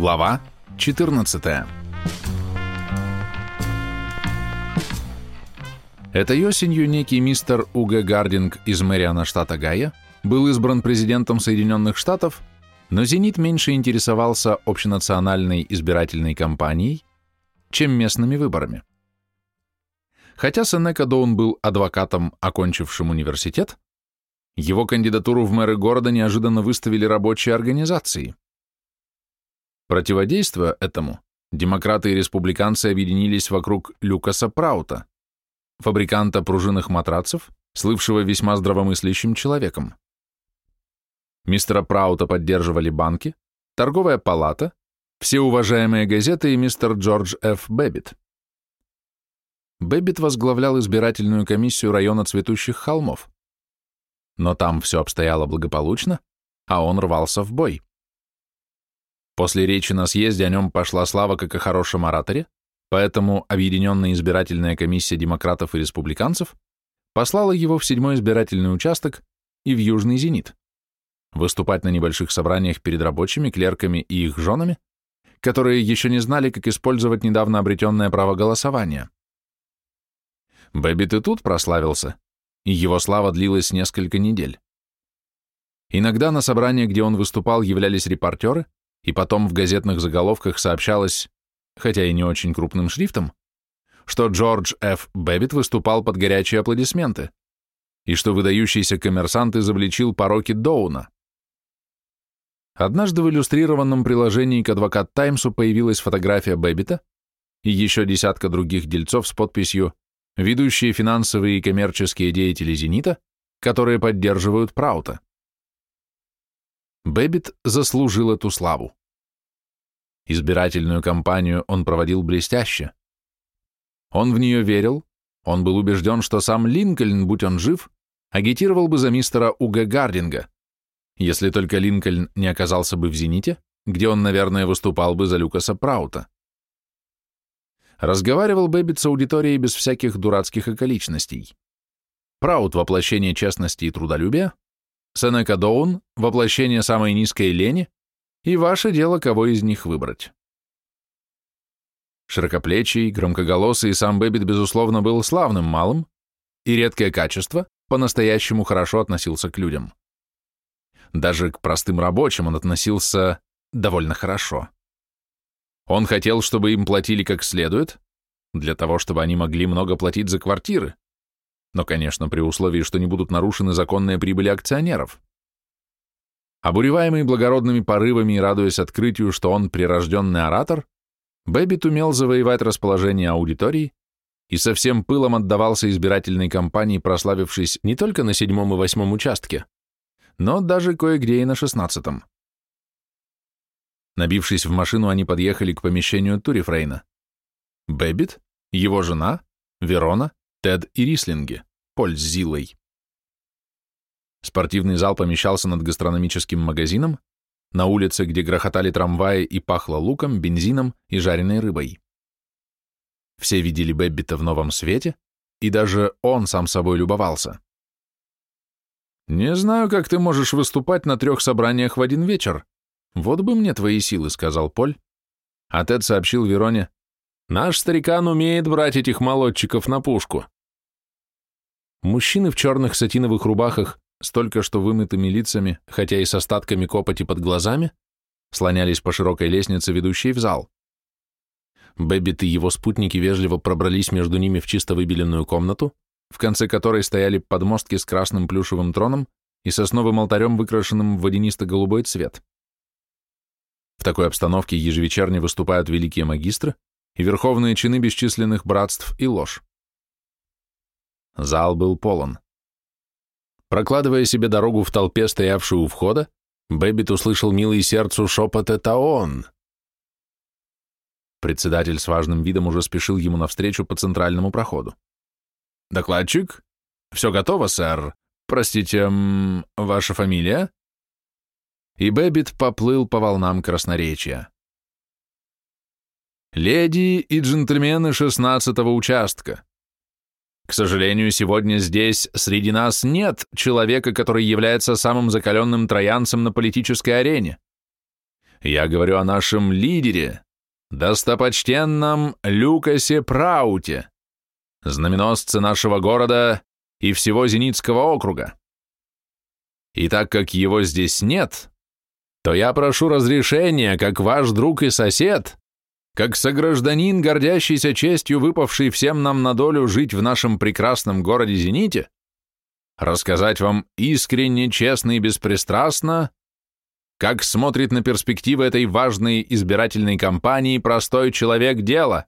Глава 14 Этой осенью некий мистер Уге Гардинг из Мэриана, штата Гая, был избран президентом Соединенных Штатов, но «Зенит» меньше интересовался общенациональной избирательной кампанией, чем местными выборами. Хотя Сенека Доун был адвокатом, окончившим университет, его кандидатуру в мэры города неожиданно выставили рабочие организации. Противодействуя этому, демократы и республиканцы объединились вокруг Люкаса Праута, фабриканта пружинных матрацев, слывшего весьма здравомыслящим человеком. Мистера Праута поддерживали банки, торговая палата, все уважаемые газеты и мистер Джордж Ф. Бэббит. Бэббит возглавлял избирательную комиссию района цветущих холмов. Но там все обстояло благополучно, а он рвался в бой. После речи на съезде о нем пошла слава как о хорошем ораторе, поэтому Объединенная избирательная комиссия демократов и республиканцев послала его в седьмой избирательный участок и в Южный Зенит выступать на небольших собраниях перед рабочими, клерками и их женами, которые еще не знали, как использовать недавно обретенное право голосования. Бэббит и тут прославился, и его слава длилась несколько недель. Иногда на собрания, где он выступал, являлись репортеры, и потом в газетных заголовках сообщалось, хотя и не очень крупным шрифтом, что Джордж Ф. Бэббит выступал под горячие аплодисменты, и что выдающийся коммерсант изобличил пороки Доуна. Однажды в иллюстрированном приложении к «Адвокат Таймсу» появилась фотография Бэббита и еще десятка других дельцов с подписью «Ведущие финансовые и коммерческие деятели «Зенита», которые поддерживают Праута». Бэббит заслужил эту славу. Избирательную кампанию он проводил блестяще. Он в нее верил, он был убежден, что сам Линкольн, будь он жив, агитировал бы за мистера У. Г. Гардинга, если только Линкольн не оказался бы в «Зените», где он, наверное, выступал бы за Люкаса Праута. Разговаривал Бэббит с аудиторией без всяких дурацких околичностей. Праут — воплощение честности и трудолюбия, Сенека Доун — воплощение самой низкой лени, и ваше дело, кого из них выбрать. Широкоплечий, громкоголосый сам Бэббит, безусловно, был славным малым, и редкое качество по-настоящему хорошо относился к людям. Даже к простым рабочим он относился довольно хорошо. Он хотел, чтобы им платили как следует, для того, чтобы они могли много платить за квартиры, но, конечно, при условии, что не будут нарушены законные прибыли акционеров. Обуреваемый благородными порывами и радуясь открытию, что он прирожденный оратор, Бэббит умел завоевать расположение аудитории и со всем пылом отдавался избирательной кампании, прославившись не только на седьмом и восьмом участке, но даже кое-где и на шестнадцатом. Набившись в машину, они подъехали к помещению Турнферейна. Бэббит, его жена, Верона, Тед и Рислинги, Поль с Зилой. Спортивный зал помещался над гастрономическим магазином, на улице, где грохотали трамваи и пахло луком, бензином и жареной рыбой. Все видели Бэббита в новом свете, и даже он сам собой любовался. «Не знаю, как ты можешь выступать на трех собраниях в один вечер. Вот бы мне твои силы», — сказал Поль. А Тед сообщил Вероне, «Наш старикан умеет брать этих молодчиков на пушку». Мужчины в черных сатиновых рубахах с только что вымытыми лицами, хотя и с остатками копоти под глазами, слонялись по широкой лестнице, ведущей в зал. Бэббит и его спутники вежливо пробрались между ними в чисто выбеленную комнату, в конце которой стояли подмостки с красным плюшевым троном и сосновым алтарем, выкрашенным в водянисто-голубой цвет. В такой обстановке ежевечерне выступают великие магистры и верховные чины бесчисленных братств и лож. Зал был полон. Прокладывая себе дорогу в толпе, стоявшую у входа, Бэббит услышал милый сердцу шепот «Это он!». Председатель с важным видом уже спешил ему навстречу по центральному проходу. «Докладчик? Все готово, сэр. Простите, ваша фамилия?» И Бэббит поплыл по волнам красноречия. «Леди и джентльмены шестнадцатого участка, к сожалению, сегодня здесь среди нас нет человека, который является самым закаленным троянцем на политической арене. Я говорю о нашем лидере, достопочтенном Люкасе Прауте, знаменосце нашего города и всего Зеницкого округа. И так как его здесь нет, то я прошу разрешения, как ваш друг и сосед, как согражданин, гордящийся честью, выпавший всем нам на долю жить в нашем прекрасном городе Зените, рассказать вам искренне, честно и беспристрастно, как смотрит на перспективы этой важной избирательной кампании простой человек дела.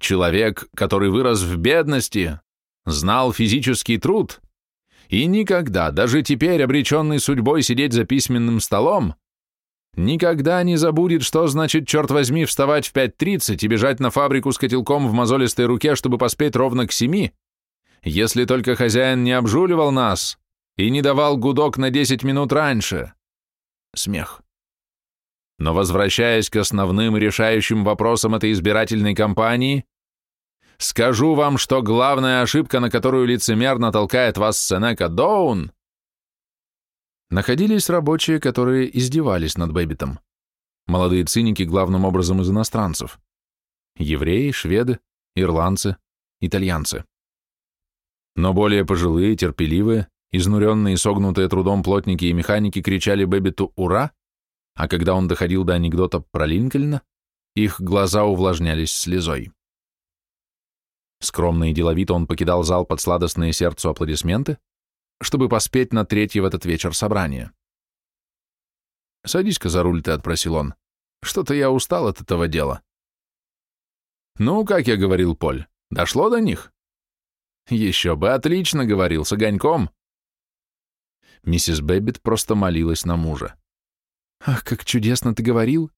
Человек, который вырос в бедности, знал физический труд и никогда, даже теперь обреченный судьбой сидеть за письменным столом, никогда не забудет, что значит, черт возьми, вставать в 5.30 и бежать на фабрику с котелком в мозолистой руке, чтобы поспеть ровно к семи, если только хозяин не обжуливал нас и не давал гудок на 10 минут раньше. Смех. Но возвращаясь к основным решающим вопросам этой избирательной кампании, скажу вам, что главная ошибка, на которую лицемерно толкает вас Сенека Доун, находились рабочие, которые издевались над Бэббитом. Молодые циники главным образом из иностранцев. Евреи, шведы, ирландцы, итальянцы. Но более пожилые, терпеливые, изнуренные и согнутые трудом плотники и механики кричали Бэббиту «Ура!», а когда он доходил до анекдота про Линкольна, их глаза увлажнялись слезой. Скромно и деловито он покидал зал под сладостные сердцу аплодисменты, чтобы поспеть на третье в этот вечер собрание. «Садись-ка за руль ты», — отпросил он. «Что-то я устал от этого дела». «Ну, как я говорил, Поль, дошло до них?» «Еще бы, отлично говорил, с огоньком». Миссис Бэббит просто молилась на мужа. «Ах, как чудесно ты говорил!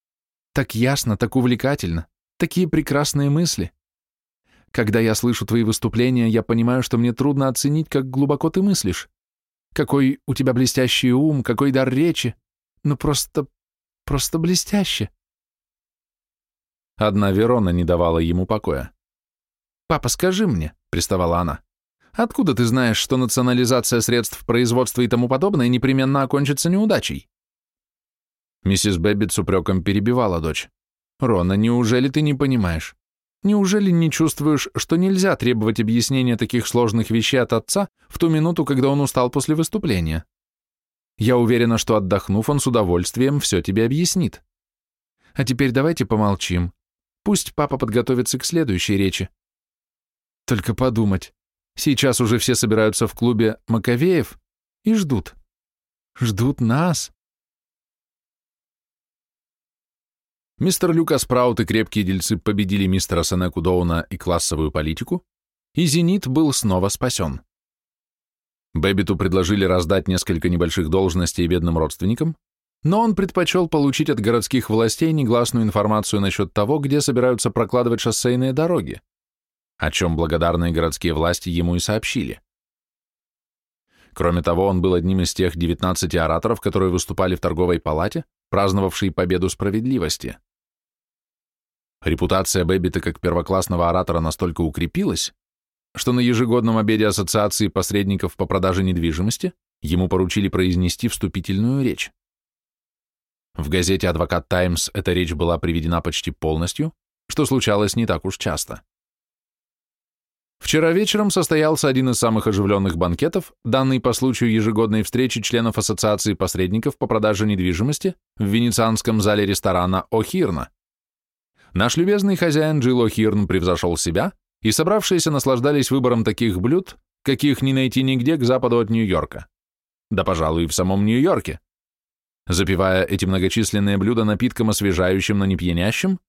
Так ясно, так увлекательно, такие прекрасные мысли!» Когда я слышу твои выступления, я понимаю, что мне трудно оценить, как глубоко ты мыслишь. Какой у тебя блестящий ум, какой дар речи. Ну просто... просто блестяще. Одна Верона не давала ему покоя. «Папа, скажи мне», — приставала она, «откуда ты знаешь, что национализация средств производства и тому подобное непременно окончится неудачей?» Миссис Бэббит с упреком перебивала дочь. «Рона, неужели ты не понимаешь? Неужели не чувствуешь, что нельзя требовать объяснения таких сложных вещей от отца в ту минуту, когда он устал после выступления? Я уверена, что отдохнув, он с удовольствием все тебе объяснит. А теперь давайте помолчим. Пусть папа подготовится к следующей речи. Только подумать. Сейчас уже все собираются в клубе Маковеев и ждут. Ждут нас. Мистер Люкас Праут и крепкие дельцы победили мистера Сенеку Доуна и классовую политику, и «Зенит» был снова спасен. Бэббиту предложили раздать несколько небольших должностей бедным родственникам, но он предпочел получить от городских властей негласную информацию насчет того, где собираются прокладывать шоссейные дороги, о чем благодарные городские власти ему и сообщили. Кроме того, он был одним из тех 19 ораторов, которые выступали в торговой палате, праздновавшей победу справедливости. Репутация Бэббита как первоклассного оратора настолько укрепилась, что на ежегодном обеде Ассоциации посредников по продаже недвижимости ему поручили произнести вступительную речь. В газете «Адвокат Таймс» эта речь была приведена почти полностью, что случалось не так уж часто. Вчера вечером состоялся один из самых оживленных банкетов, данный по случаю ежегодной встречи членов Ассоциации посредников по продаже недвижимости в венецианском зале ресторана «О'Хирна». Наш любезный хозяин Джилл О'Хирн превзошел себя, и собравшиеся наслаждались выбором таких блюд, каких не найти нигде к западу от Нью-Йорка. Да, пожалуй, и в самом Нью-Йорке. Запивая эти многочисленные блюда напитком освежающим, но не пьянящим,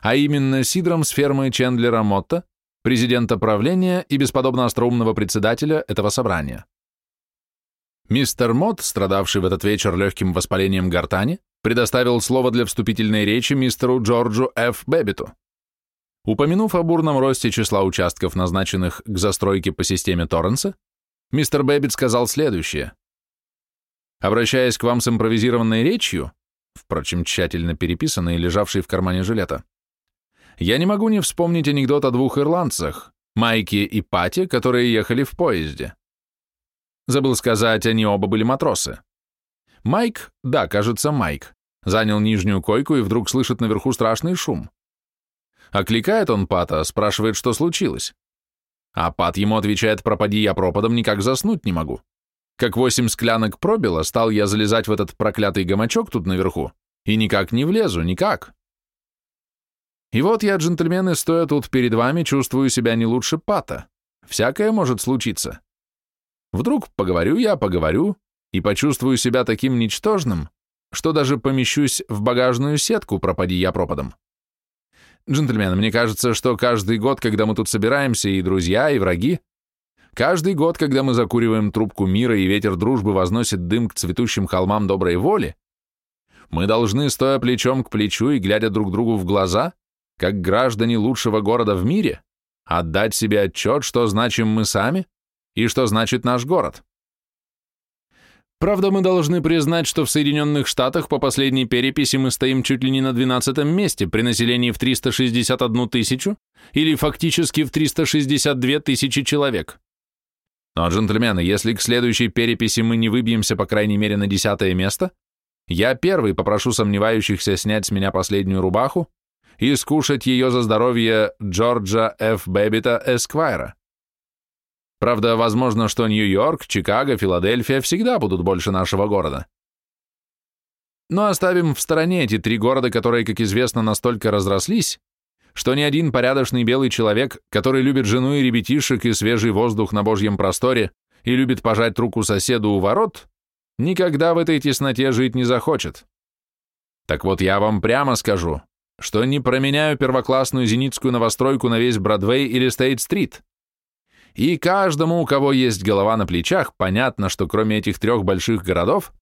а именно сидром с фермы Чендлера Мотта, президента правления и бесподобно остроумного председателя этого собрания. Мистер Мот, страдавший в этот вечер легким воспалением гортани, предоставил слово для вступительной речи мистеру Джорджу Ф. Бэббиту. Упомянув о бурном росте числа участков, назначенных к застройке по системе Торренса, мистер Бэббит сказал следующее. Обращаясь к вам с импровизированной речью, впрочем, тщательно переписанной и лежавшей в кармане жилета, я не могу не вспомнить анекдот о двух ирландцах, Майке и Пате, которые ехали в поезде. Забыл сказать, они оба были матросы. Майк, да, кажется, Майк, Занял нижнюю койку и вдруг слышит наверху страшный шум. Окликает он Пата, спрашивает, что случилось. А Пат ему отвечает, пропади я пропадом, никак заснуть не могу. Как восемь склянок пробило, стал я залезать в этот проклятый гамачок тут наверху, и никак не влезу, никак. И вот я, джентльмены, стоя тут перед вами, чувствую себя не лучше Пата. Всякое может случиться. Вдруг поговорю я, поговорю, и почувствую себя таким ничтожным, что даже помещусь в багажную сетку, пропади я пропадом. Джентльмены, мне кажется, что каждый год, когда мы тут собираемся, и друзья, и враги, каждый год, когда мы закуриваем трубку мира и ветер дружбы возносит дым к цветущим холмам доброй воли, мы должны, стоя плечом к плечу и глядя друг другу в глаза, как граждане лучшего города в мире, отдать себе отчет, что значим мы сами и что значит наш город. Правда, мы должны признать, что в Соединенных Штатах по последней переписи мы стоим чуть ли не на 12 месте при населении в 361 тысячу или фактически в 362 тысячи человек. Но, джентльмены, если к следующей переписи мы не выбьемся по крайней мере на десятое место, я первый попрошу сомневающихся снять с меня последнюю рубаху и скушать ее за здоровье Джорджа Ф. Бэббита Эсквайра. Правда, возможно, что Нью-Йорк, Чикаго, Филадельфия всегда будут больше нашего города. Но оставим в стороне эти три города, которые, как известно, настолько разрослись, что ни один порядочный белый человек, который любит жену и ребятишек и свежий воздух на божьем просторе и любит пожать руку соседу у ворот, никогда в этой тесноте жить не захочет. Так вот я вам прямо скажу, что не променяю первоклассную зенитскую новостройку на весь Бродвей или Стейт-стрит. И каждому, у кого есть голова на плечах, понятно, что кроме этих трех больших городов,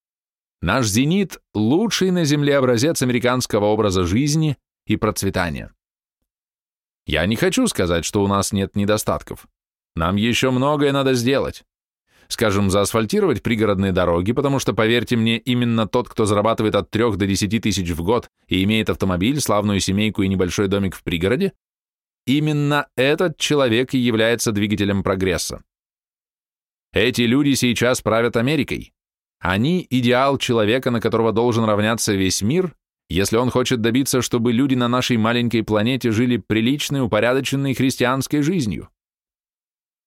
наш «Зенит» — лучший на Земле образец американского образа жизни и процветания. Я не хочу сказать, что у нас нет недостатков. Нам еще многое надо сделать скажем, заасфальтировать пригородные дороги, потому что, поверьте мне, именно тот, кто зарабатывает от 3 до 10 тысяч в год и имеет автомобиль, славную семейку и небольшой домик в пригороде, именно этот человек и является двигателем прогресса. Эти люди сейчас правят Америкой. Они – идеал человека, на которого должен равняться весь мир, если он хочет добиться, чтобы люди на нашей маленькой планете жили приличной, упорядоченной христианской жизнью.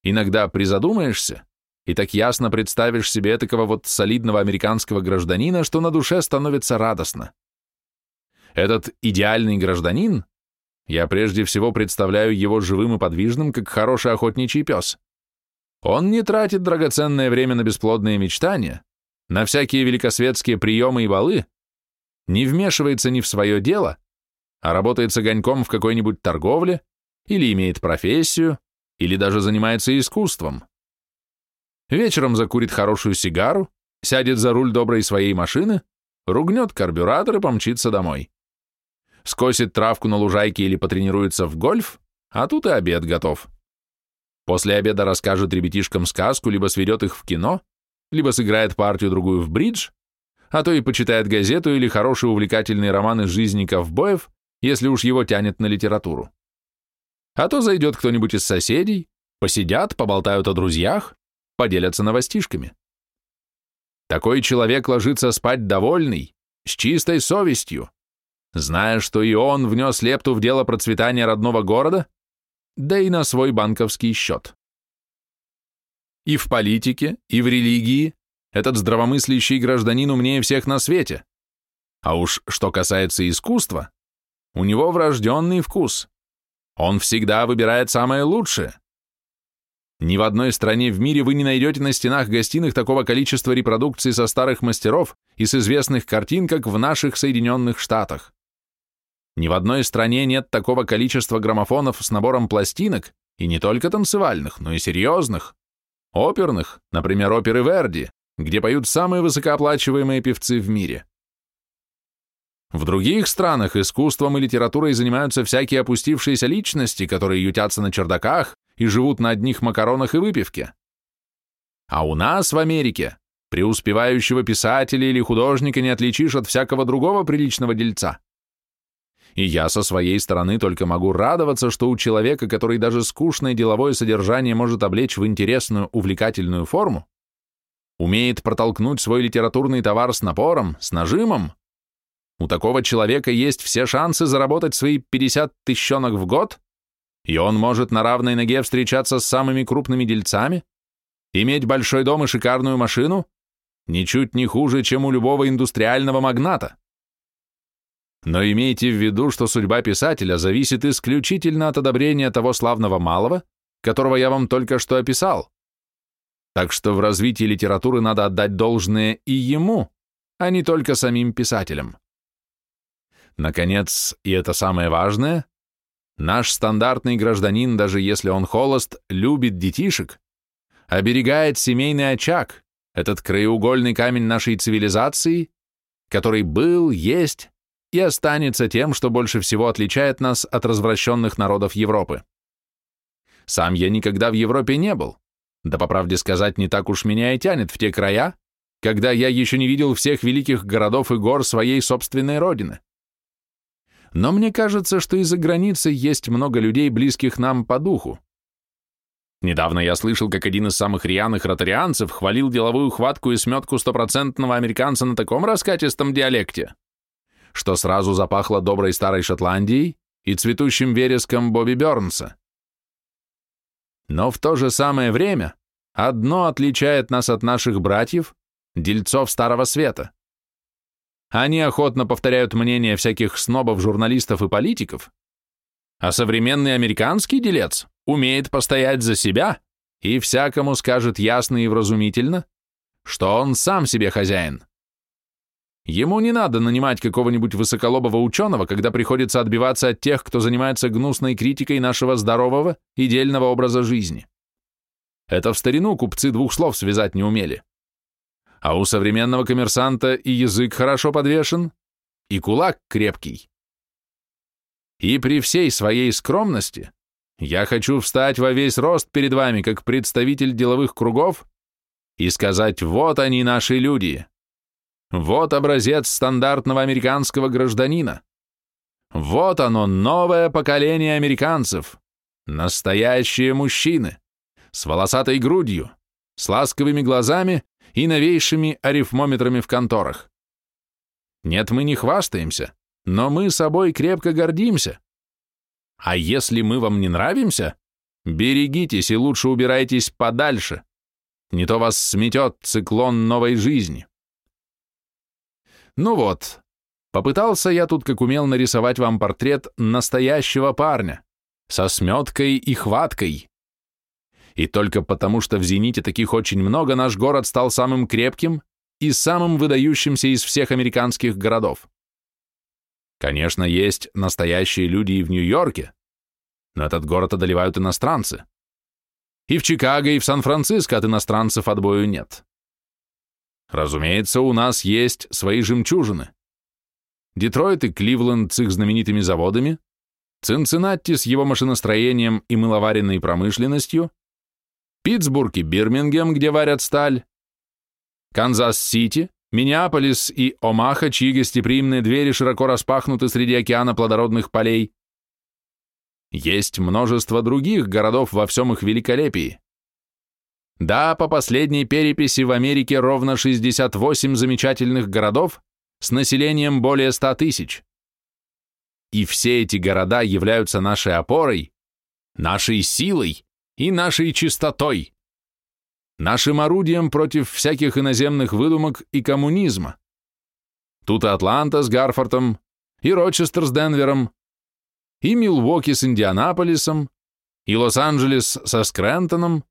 Иногда призадумаешься, и так ясно представишь себе такого вот солидного американского гражданина, что на душе становится радостно. Этот идеальный гражданин, я прежде всего представляю его живым и подвижным, как хороший охотничий пес. Он не тратит драгоценное время на бесплодные мечтания, на всякие великосветские приемы и балы, не вмешивается ни в свое дело, а работает с огоньком в какой-нибудь торговле, или имеет профессию, или даже занимается искусством. Вечером закурит хорошую сигару, сядет за руль доброй своей машины, ругнет карбюратор и помчится домой. Скосит травку на лужайке или потренируется в гольф, а тут и обед готов. После обеда расскажет ребятишкам сказку, либо сведет их в кино, либо сыграет партию-другую в бридж, а то и почитает газету или хороший увлекательный роман из жизни ковбоев, если уж его тянет на литературу. А то зайдет кто-нибудь из соседей, посидят, поболтают о друзьях, поделятся новостишками. Такой человек ложится спать довольный, с чистой совестью, зная, что и он внес лепту в дело процветания родного города, да и на свой банковский счет. И в политике, и в религии этот здравомыслящий гражданин умнее всех на свете. А уж что касается искусства, у него врожденный вкус. Он всегда выбирает самое лучшее. Ни в одной стране в мире вы не найдете на стенах гостиных такого количества репродукций со старых мастеров и с известных картин, как в наших Соединенных Штатах. Ни в одной стране нет такого количества граммофонов с набором пластинок, и не только танцевальных, но и серьезных, оперных, например, оперы Верди, где поют самые высокооплачиваемые певцы в мире. В других странах искусством и литературой занимаются всякие опустившиеся личности, которые ютятся на чердаках, и живут на одних макаронах и выпивке. А у нас в Америке преуспевающего писателя или художника не отличишь от всякого другого приличного дельца. И я со своей стороны только могу радоваться, что у человека, который даже скучное деловое содержание может облечь в интересную, увлекательную форму, умеет протолкнуть свой литературный товар с напором, с нажимом, у такого человека есть все шансы заработать свои 50 тысячонок в год, и он может на равной ноге встречаться с самыми крупными дельцами, иметь большой дом и шикарную машину, ничуть не хуже, чем у любого индустриального магната. Но имейте в виду, что судьба писателя зависит исключительно от одобрения того славного малого, которого я вам только что описал. Так что в развитии литературы надо отдать должное и ему, а не только самим писателям. Наконец, и это самое важное, наш стандартный гражданин, даже если он холост, любит детишек, оберегает семейный очаг, этот краеугольный камень нашей цивилизации, который был, есть и останется тем, что больше всего отличает нас от развращенных народов Европы. Сам я никогда в Европе не был, да по правде сказать, не так уж меня и тянет в те края, когда я еще не видел всех великих городов и гор своей собственной родины. Но мне кажется, что из-за границы есть много людей, близких нам по духу. Недавно я слышал, как один из самых рьяных ротарианцев хвалил деловую хватку и сметку стопроцентного американца на таком раскатистом диалекте, что сразу запахло доброй старой Шотландией и цветущим вереском Бобби Бёрнса. Но в то же самое время одно отличает нас от наших братьев, дельцов Старого Света. Они охотно повторяют мнения всяких снобов, журналистов и политиков, а современный американский делец умеет постоять за себя и всякому скажет ясно и вразумительно, что он сам себе хозяин. Ему не надо нанимать какого-нибудь высоколобого ученого, когда приходится отбиваться от тех, кто занимается гнусной критикой нашего здорового и образа жизни. Это в старину купцы двух слов связать не умели. А у современного коммерсанта и язык хорошо подвешен, и кулак крепкий. И при всей своей скромности я хочу встать во весь рост перед вами, как представитель деловых кругов, и сказать, вот они, наши люди, вот образец стандартного американского гражданина. Вот оно, новое поколение американцев. Настоящие мужчины. С волосатой грудью, с ласковыми глазами и новейшими арифмометрами в конторах. Нет, мы не хвастаемся, но мы собой крепко гордимся. А если мы вам не нравимся, берегитесь и лучше убирайтесь подальше. Не то вас сметет циклон новой жизни. Ну вот, попытался я тут как умел нарисовать вам портрет настоящего парня, со сметкой и хваткой. И только потому, что в «Зените» таких очень много, наш город стал самым крепким и самым выдающимся из всех американских городов. Конечно, есть настоящие люди и в Нью-Йорке, но этот город одолевают иностранцы. И в Чикаго, и в Сан-Франциско от иностранцев отбою нет. Разумеется, у нас есть свои жемчужины. Детройт и Кливленд с их знаменитыми заводами, Цинциннати с его машиностроением и мыловаренной промышленностью, Питтсбург и Бирмингем, где варят сталь, Канзас-Сити, Миннеаполис и Омаха, чьи гостеприимные двери широко распахнуты среди океана плодородных полей. Есть множество других городов во всем их великолепии. Да, по последней переписи в Америке ровно 68 замечательных городов с населением более 100 тысяч. И все эти города являются нашей опорой, нашей силой и нашей чистотой, нашим орудием против всяких иноземных выдумок и коммунизма. Тут и Атланта с Гарфортом, и Рочестер с Денвером, и Милуоки с Индианаполисом, и Лос-Анджелес со Скрентоном,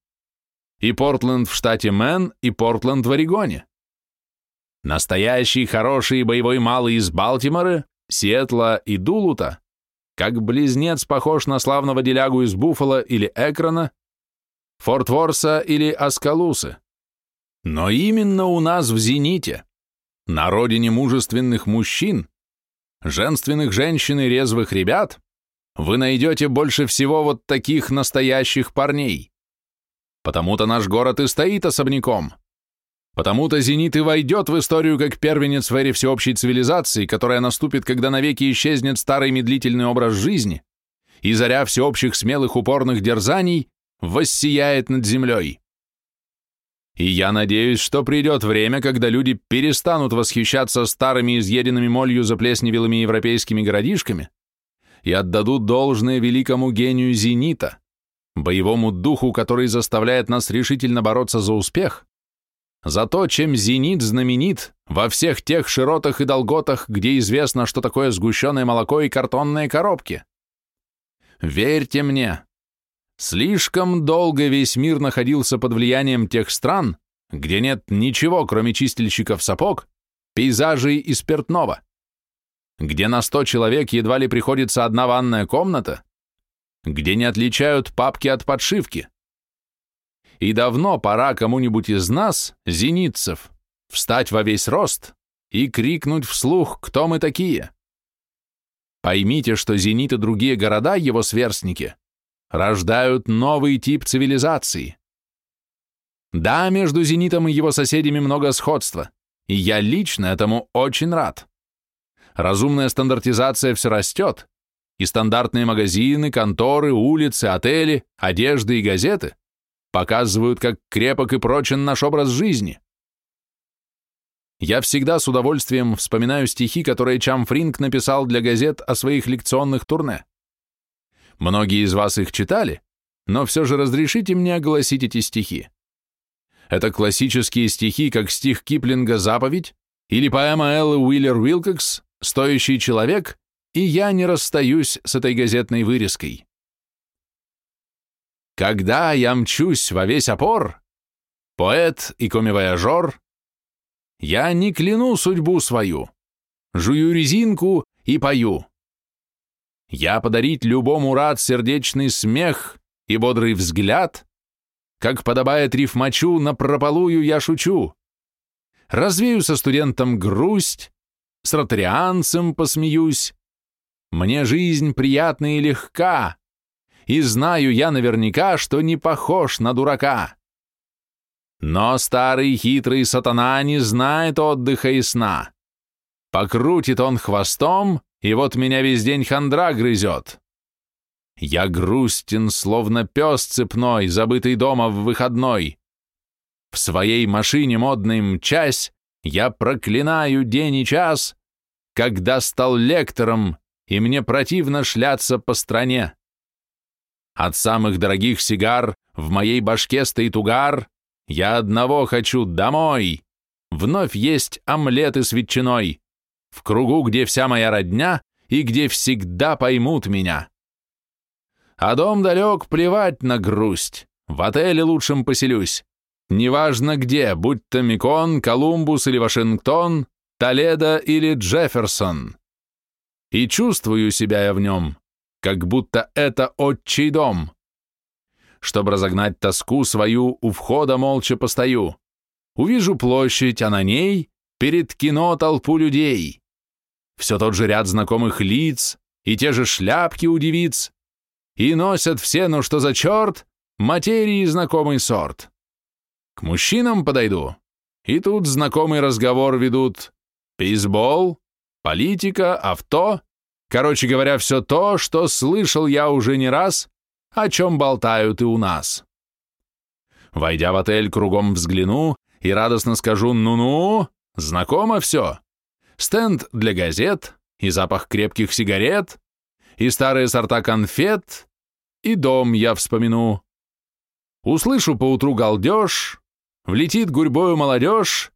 и Портленд в штате Мэн, и Портленд в Орегоне. Настоящий хороший боевой малый из Балтимора, Сиэтла и Дулута, как близнец похож на славного делягу из Буффало или Экрона, Форт Ворта или Оскалусы. Но именно у нас в Зените, на родине мужественных мужчин, женственных женщин и резвых ребят, вы найдете больше всего вот таких настоящих парней. Потому-то наш город и стоит особняком. Потому-то «Зенит» и войдет в историю как первенец в эре всеобщей цивилизации, которая наступит, когда навеки исчезнет старый медлительный образ жизни, и заря всеобщих смелых упорных дерзаний воссияет над землей. И я надеюсь, что придет время, когда люди перестанут восхищаться старыми изъеденными молью заплесневелыми европейскими городишками и отдадут должное великому гению «Зенита», боевому духу, который заставляет нас решительно бороться за успех, за то, чем «Зенит» знаменит во всех тех широтах и долготах, где известно, что такое сгущенное молоко и картонные коробки. Верьте мне, слишком долго весь мир находился под влиянием тех стран, где нет ничего, кроме чистильщиков сапог, пейзажей и спиртного, где на сто человек едва ли приходится одна ванная комната, где не отличают папки от подшивки, и давно пора кому-нибудь из нас, зенитцев, встать во весь рост и крикнуть вслух, кто мы такие. Поймите, что Зенит и другие города, его сверстники, рождают новый тип цивилизации. Да, между Зенитом и его соседями много сходства, и я лично этому очень рад. Разумная стандартизация все растет, и стандартные магазины, конторы, улицы, отели, одежды и газеты показывают, как крепок и прочен наш образ жизни. Я всегда с удовольствием вспоминаю стихи, которые Чам Фринг написал для газет о своих лекционных турне. Многие из вас их читали, но все же разрешите мне огласить эти стихи. Это классические стихи, как стих Киплинга «Заповедь» или поэма Эллы Уиллер Уилкокс «Стоящий человек», и я не расстаюсь с этой газетной вырезкой. Когда я мчусь во весь опор, поэт и комивояжер, я не кляну судьбу свою, жую резинку и пою. Я подарить любому рад сердечный смех и бодрый взгляд, как подобает рифмачу, на прополую я шучу. Развею со студентом грусть, с ротарианцем посмеюсь. Мне жизнь приятна и легка, и знаю я наверняка, что не похож на дурака. Но старый хитрый сатана не знает отдыха и сна. Покрутит он хвостом, и вот меня весь день хандра грызет. Я грустен, словно пес цепной, забытый дома в выходной. В своей машине модной мчась, я проклинаю день и час, когда стал лектором, и мне противно шляться по стране. От самых дорогих сигар в моей башке стоит угар. Я одного хочу домой. Вновь есть омлеты с ветчиной. В кругу, где вся моя родня и где всегда поймут меня. А дом далек, плевать на грусть. В отеле лучшем поселюсь. Неважно где, будь то Микон, Колумбус или Вашингтон, Толедо или Джефферсон. И чувствую себя я в нем, как будто это отчий дом. Чтобы разогнать тоску свою, у входа молча постою. Увижу площадь, а на ней перед кино толпу людей. Все тот же ряд знакомых лиц и те же шляпки у девиц. И носят все, ну что за черт, материи знакомый сорт. К мужчинам подойду, и тут знакомый разговор ведут. Бейсбол, политика, авто Короче говоря, все то, что слышал я уже не раз, о чем болтают и у нас. Войдя в отель, кругом взгляну и радостно скажу «ну-ну», знакомо все. Стенд для газет, и запах крепких сигарет, и старые сорта конфет, и дом я вспомину. Услышу поутру галдеж, влетит гурьбою молодежь,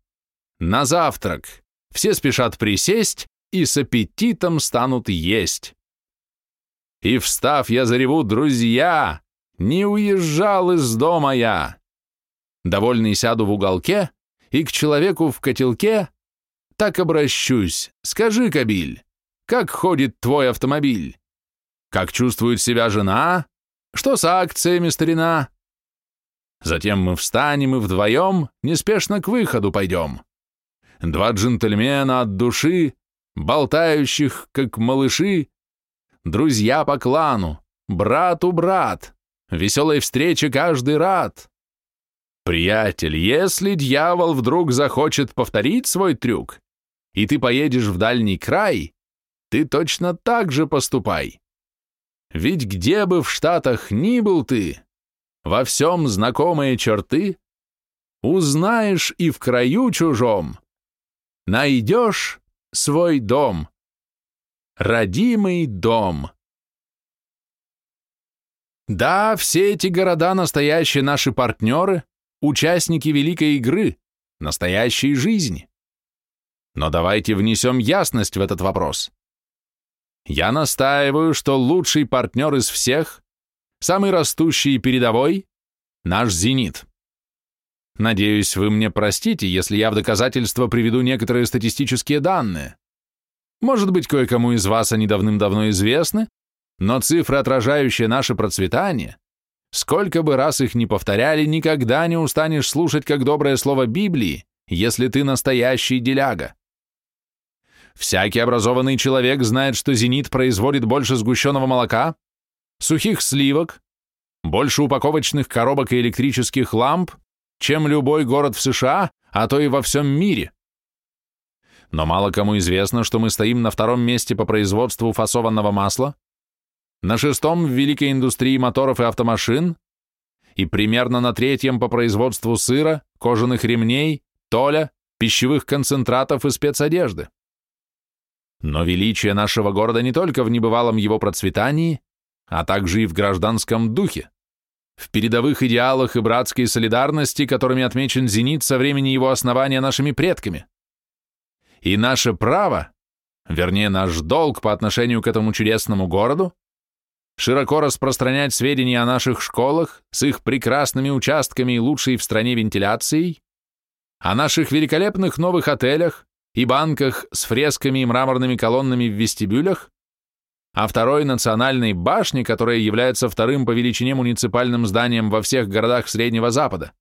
на завтрак все спешат присесть, и с аппетитом станут есть. И встав, я зареву, друзья, не уезжал из дома я. Довольный сяду в уголке и к человеку в котелке так обращусь. Скажи, Кабиль, как ходит твой автомобиль? Как чувствует себя жена? Что с акциями, старина? Затем мы встанем и вдвоем неспешно к выходу пойдем. Два джентльмена от души болтающих, как малыши, друзья по клану, брату брат, веселой встрече каждый рад. Приятель, если дьявол вдруг захочет повторить свой трюк, и ты поедешь в дальний край, ты точно так же поступай. Ведь где бы в Штатах ни был ты, во всем знакомые черты, узнаешь и в краю чужом, найдешь свой дом, родимый дом. Да, все эти города настоящие наши партнеры, участники великой игры, настоящей жизни. Но давайте внесем ясность в этот вопрос. Я настаиваю, что лучший партнер из всех, самый растущий и передовой – наш «Зенит». Надеюсь, вы мне простите, если я в доказательство приведу некоторые статистические данные. Может быть, кое-кому из вас они давным-давно известны, но цифры, отражающие наше процветание, сколько бы раз их ни повторяли, никогда не устанешь слушать как доброе слово Библии, если ты настоящий деляга. Всякий образованный человек знает, что «Зенит» производит больше сгущенного молока, сухих сливок, больше упаковочных коробок и электрических ламп, чем любой город в США, а то и во всем мире. Но мало кому известно, что мы стоим на втором месте по производству фасованного масла, на шестом в великой индустрии моторов и автомашин и примерно на третьем по производству сыра, кожаных ремней, толя, пищевых концентратов и спецодежды. Но величие нашего города не только в небывалом его процветании, а также и в гражданском духе, в передовых идеалах и братской солидарности, которыми отмечен «Зенит» со времени его основания нашими предками. И наше право, вернее наш долг по отношению к этому чудесному городу, широко распространять сведения о наших школах с их прекрасными участками и лучшей в стране вентиляцией, о наших великолепных новых отелях, и банках с фресками и мраморными колоннами в вестибюлях, а второй национальной башни, которая является вторым по величине муниципальным зданием во всех городах Среднего Запада.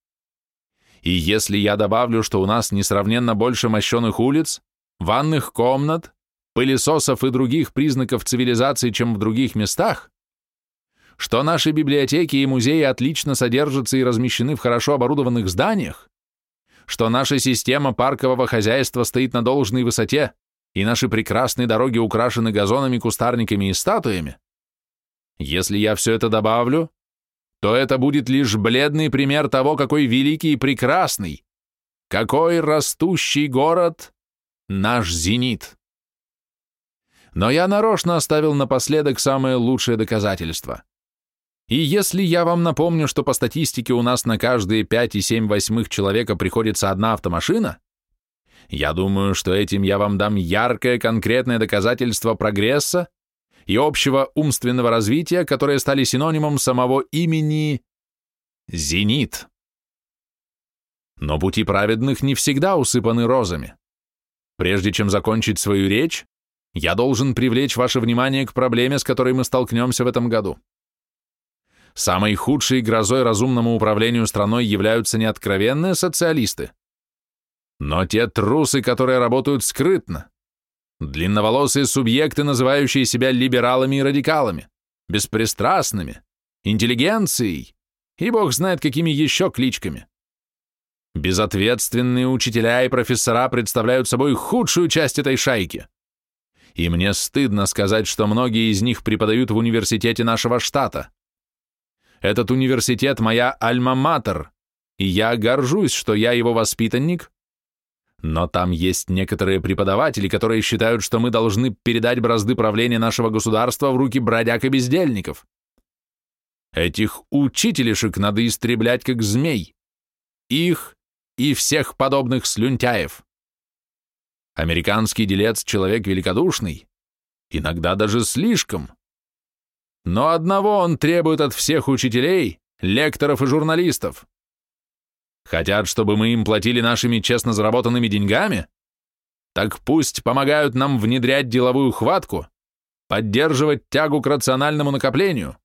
И если я добавлю, что у нас несравненно больше мощеных улиц, ванных комнат, пылесосов и других признаков цивилизации, чем в других местах, что наши библиотеки и музеи отлично содержатся и размещены в хорошо оборудованных зданиях, что наша система паркового хозяйства стоит на должной высоте, и наши прекрасные дороги украшены газонами, кустарниками и статуями, если я все это добавлю, то это будет лишь бледный пример того, какой великий и прекрасный, какой растущий город наш «Зенит». Но я нарочно оставил напоследок самое лучшее доказательство – и если я вам напомню, что по статистике у нас на каждые 5,7 восьмых человека приходится одна автомашина, я думаю, что этим я вам дам яркое конкретное доказательство прогресса и общего умственного развития, которые стали синонимом самого имени «Зенит». Но пути праведных не всегда усыпаны розами. Прежде чем закончить свою речь, я должен привлечь ваше внимание к проблеме, с которой мы столкнемся в этом году. Самой худшей грозой разумному управлению страной являются не откровенные социалисты, но те трусы, которые работают скрытно, длинноволосые субъекты, называющие себя либералами и радикалами, беспристрастными, интеллигенцией и бог знает какими еще кличками. Безответственные учителя и профессора представляют собой худшую часть этой шайки. И мне стыдно сказать, что многие из них преподают в университете нашего штата. Этот университет моя альма-матер, и я горжусь, что я его воспитанник, но там есть некоторые преподаватели, которые считают, что мы должны передать бразды правления нашего государства в руки бродяг и бездельников. Этих учителишек надо истреблять как змей. Их и всех подобных слюнтяев. Американский делец — человек великодушный, иногда даже слишком. Но одного он требует от всех учителей, лекторов и журналистов. Хотят, чтобы мы им платили нашими честно заработанными деньгами? Так пусть помогают нам внедрять деловую хватку, поддерживать тягу к рациональному накоплению.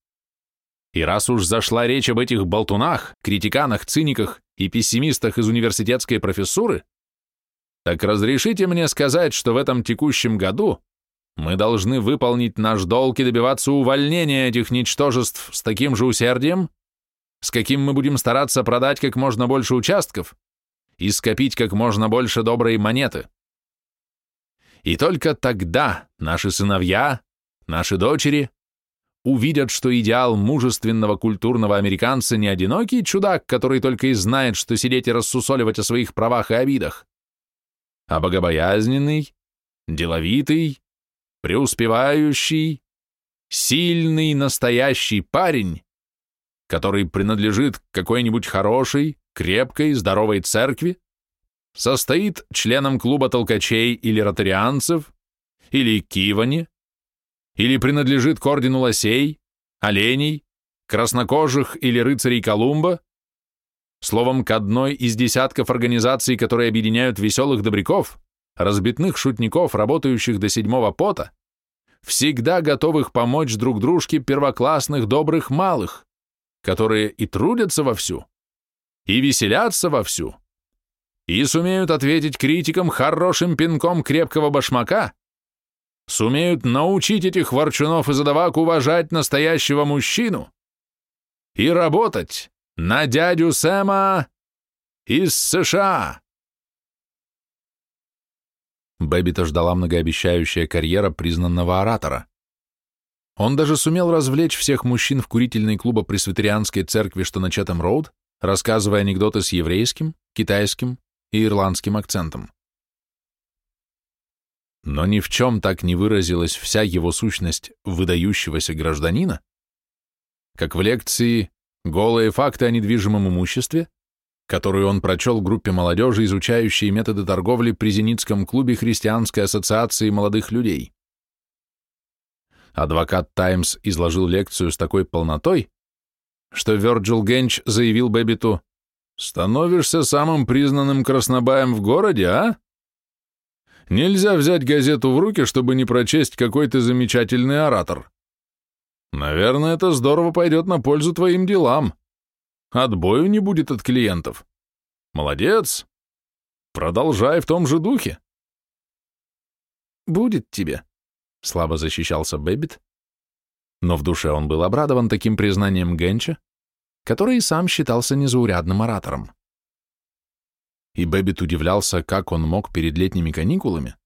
И раз уж зашла речь об этих болтунах, критиканах, циниках и пессимистах из университетской профессуры, так разрешите мне сказать, что в этом текущем году мы должны выполнить наш долг и добиваться увольнения этих ничтожеств с таким же усердием, с каким мы будем стараться продать как можно больше участков и скопить как можно больше доброй монеты. И только тогда наши сыновья, наши дочери увидят, что идеал мужественного культурного американца не одинокий чудак, который только и знает, что сидеть и рассусоливать о своих правах и обидах, а богобоязненный, деловитый, преуспевающий, сильный, настоящий парень, который принадлежит какой-нибудь хорошей, крепкой, здоровой церкви, состоит членом клуба толкачей или ротарианцев, или кивани, или принадлежит к ордену лосей, оленей, краснокожих или рыцарей Колумба, словом, к одной из десятков организаций, которые объединяют веселых добряков, разбитных шутников, работающих до седьмого пота, всегда готовых помочь друг дружке первоклассных добрых малых, которые и трудятся вовсю, и веселятся вовсю, и сумеют ответить критикам хорошим пинком крепкого башмака, сумеют научить этих ворчунов и задавак уважать настоящего мужчину и работать на дядю Сэма из США. Бэббита ждала многообещающая карьера признанного оратора. Он даже сумел развлечь всех мужчин в курительной клуба пресвитерианской церкви, что на Чатам-Роуд, рассказывая анекдоты с еврейским, китайским и ирландским акцентом. Но ни в чем так не выразилась вся его сущность выдающегося гражданина, как в лекции «Голые факты о недвижимом имуществе», которую он прочел группе молодежи, изучающей методы торговли при Зеницком клубе Христианской ассоциации молодых людей. Адвокат Таймс изложил лекцию с такой полнотой, что Вёрджил Генч заявил Бэббиту, «Становишься самым признанным краснобаем в городе, а? Нельзя взять газету в руки, чтобы не прочесть, какой ты замечательный оратор. Наверное, это здорово пойдет на пользу твоим делам. Отбою не будет от клиентов. Молодец. Продолжай в том же духе. Будет тебе, — слабо защищался Бэббит, но в душе он был обрадован таким признанием Генча, который и сам считался незаурядным оратором. И Бэббит удивлялся, как он мог перед летними каникулами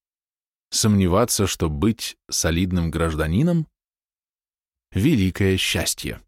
сомневаться, что быть солидным гражданином — великое счастье.